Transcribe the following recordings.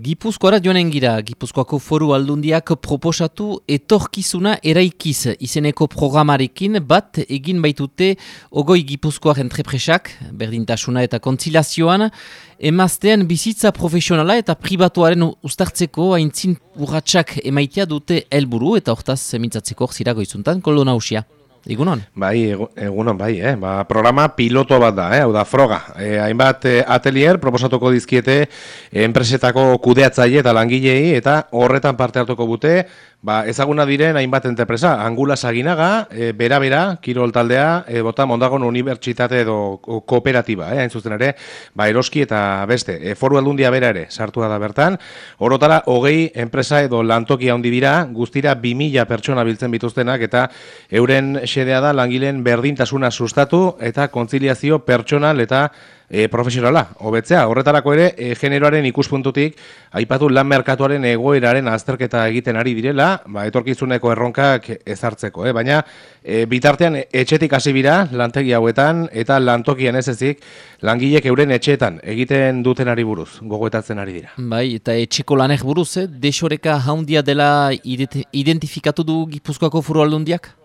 Gipuzkoara joanen gira, Gipuzkoako foru aldundiak proposatu etorkizuna eraikiz izeneko programarekin bat egin baitute ogoi Gipuzkoak entrepresak, berdintasuna eta kontzilazioan, emaztean bizitza profesionala eta pribatuaren ustartzeko haintzin urratxak emaitia dute helburu eta hortaz mintzatzeko zirago izuntan, koldo nausia. Egunon? Bai, egunon, bai, eh? ba, programa piloto bat da, eh? hau da, froga. E, hainbat eh, atelier proposatuko dizkiete enpresetako kudeatzaile eta langilei eta horretan parte hartuko bute, ba, ezaguna diren hainbat enterpresa, Angula Saginaga, e, bera bera, Kirol taldea, e, bota Mondagon Unibertsitate edo kooperatiba, eh? hain zuzen ere, ba, eroski eta beste, e, foru aldundia bera ere, sartua da bertan, horotara, hogei enpresa edo lantokia handi dira, guztira 2000 pertsona biltzen bituztenak eta euren xedea da langileen berdintasuna sustatu eta kontziliazio pertsonal eta e, profesionala. Hobetzea, horretarako ere, e, generoaren ikuspuntutik, aipatu lan merkatuaren egoeraren azterketa egiten ari direla, ba, etorkizuneko erronkak ezartzeko. Eh? Baina, e, bitartean, etxetik hasi bira, lantegi hauetan, eta lantokian ez ezik, langilek euren etxeetan egiten duten ari buruz, gogoetatzen ari dira. Bai, eta etxeko lanek buruz, eh? desoreka haundia dela identifikatu du Gipuzkoako furu aldundiak?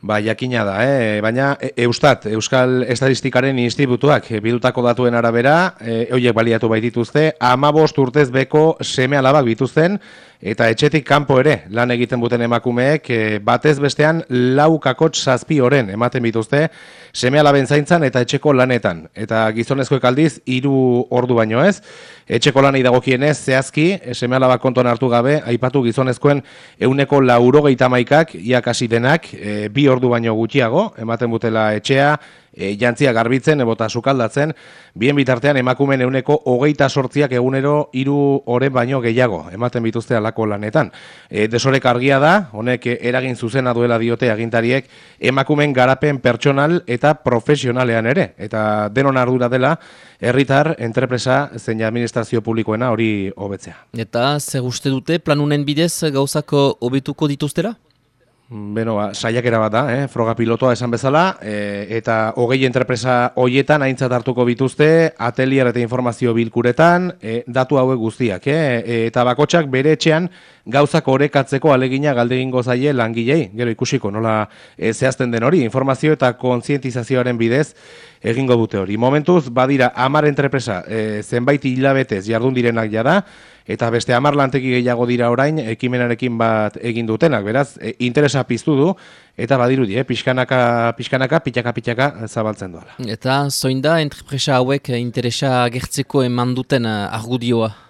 Ba, jakina da, eh? baina e, Eustat, Euskal Estatistikaren Institutuak bidutako datuen arabera, e, oiek baliatu baitituzte, amabost urtez beko seme alabak bituzten, eta etxetik kanpo ere lan egiten buten emakumeek e, batez bestean lau kakotx zazpi oren ematen bituzte, seme alaben zaintzan eta etxeko lanetan. Eta gizonezko ekaldiz, hiru ordu baino ez, etxeko lanei dagokienez, zehazki, seme alabak konton hartu gabe, aipatu gizonezkoen euneko laurogeita maikak, iakasi denak, e, bi ordu baino gutxiago, ematen butela etxea, e, jantzia garbitzen, ebota sukaldatzen, bien bitartean emakumen euneko hogeita sortziak egunero hiru oren baino gehiago, ematen bituzte alako lanetan. E, desorek argia da, honek eragin zuzena duela diote agintariek, emakumen garapen pertsonal eta profesionalean ere, eta denon ardura dela, herritar entrepresa zein administrazio publikoena hori hobetzea. Eta, ze uste dute, planunen bidez gauzako hobetuko dituztera? Beno, ba, saiakera bat da, eh? froga pilotoa esan bezala, e, eta hogei entrepresa hoietan aintzat hartuko bituzte, atelier eta informazio bilkuretan, e, datu hauek guztiak, eh? e, eta bakotsak bere etxean gauzak orekatzeko alegina galdegingo zaie langilei, gero ikusiko, nola e, zehazten den hori, informazio eta kontzientizazioaren bidez egingo dute hori. Momentuz, badira, amar entrepresa e, zenbait hilabetez jardun direnak jada, eta beste hamar lanteki gehiago dira orain ekimenarekin bat egin dutenak, beraz, e, interesa piztu du, eta badirudi, eh, pixkanaka, pixkanaka, pitaka, pitaka zabaltzen duela. Eta zoin da, entrepresa hauek interesa gertzeko eman duten eh, argudioa?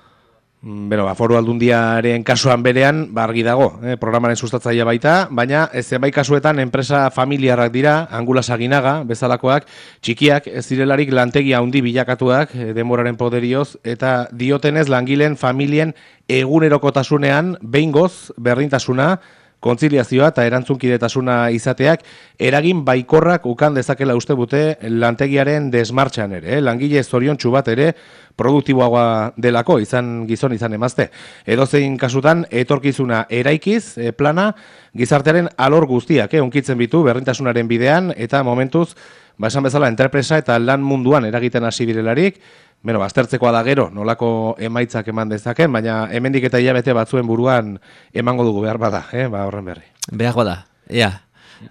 Mm, bero, ba, foru aldundiaren kasuan berean, ba, dago, eh, programaren sustatzaia baita, baina ez zenbait kasuetan enpresa familiarrak dira, angula saginaga, bezalakoak, txikiak, ez direlarik lantegi handi bilakatuak, eh, denboraren poderioz, eta diotenez langileen familien egunerokotasunean, behin goz, berdintasuna, kontziliazioa eta erantzunkidetasuna izateak eragin baikorrak ukan dezakela uste bute lantegiaren desmartxan ere. Eh? Langile zorion bat ere produktiboagoa delako izan gizon izan emazte. Edo zein kasutan etorkizuna eraikiz e, plana gizartearen alor guztiak eh? unkitzen bitu berrintasunaren bidean eta momentuz ba esan bezala enterpresa eta lan munduan eragiten hasi direlarik Beno, baztertzekoa da gero, nolako emaitzak eman dezaken, baina hemendik eta hilabete batzuen buruan emango dugu behar bada, eh? ba, horren berri. Behar bada, ea.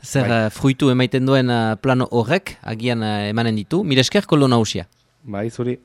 Zer bai. Eh, fruitu emaiten duen uh, plano horrek, agian uh, emanen ditu. Mire esker, nausia. Bai, zuri.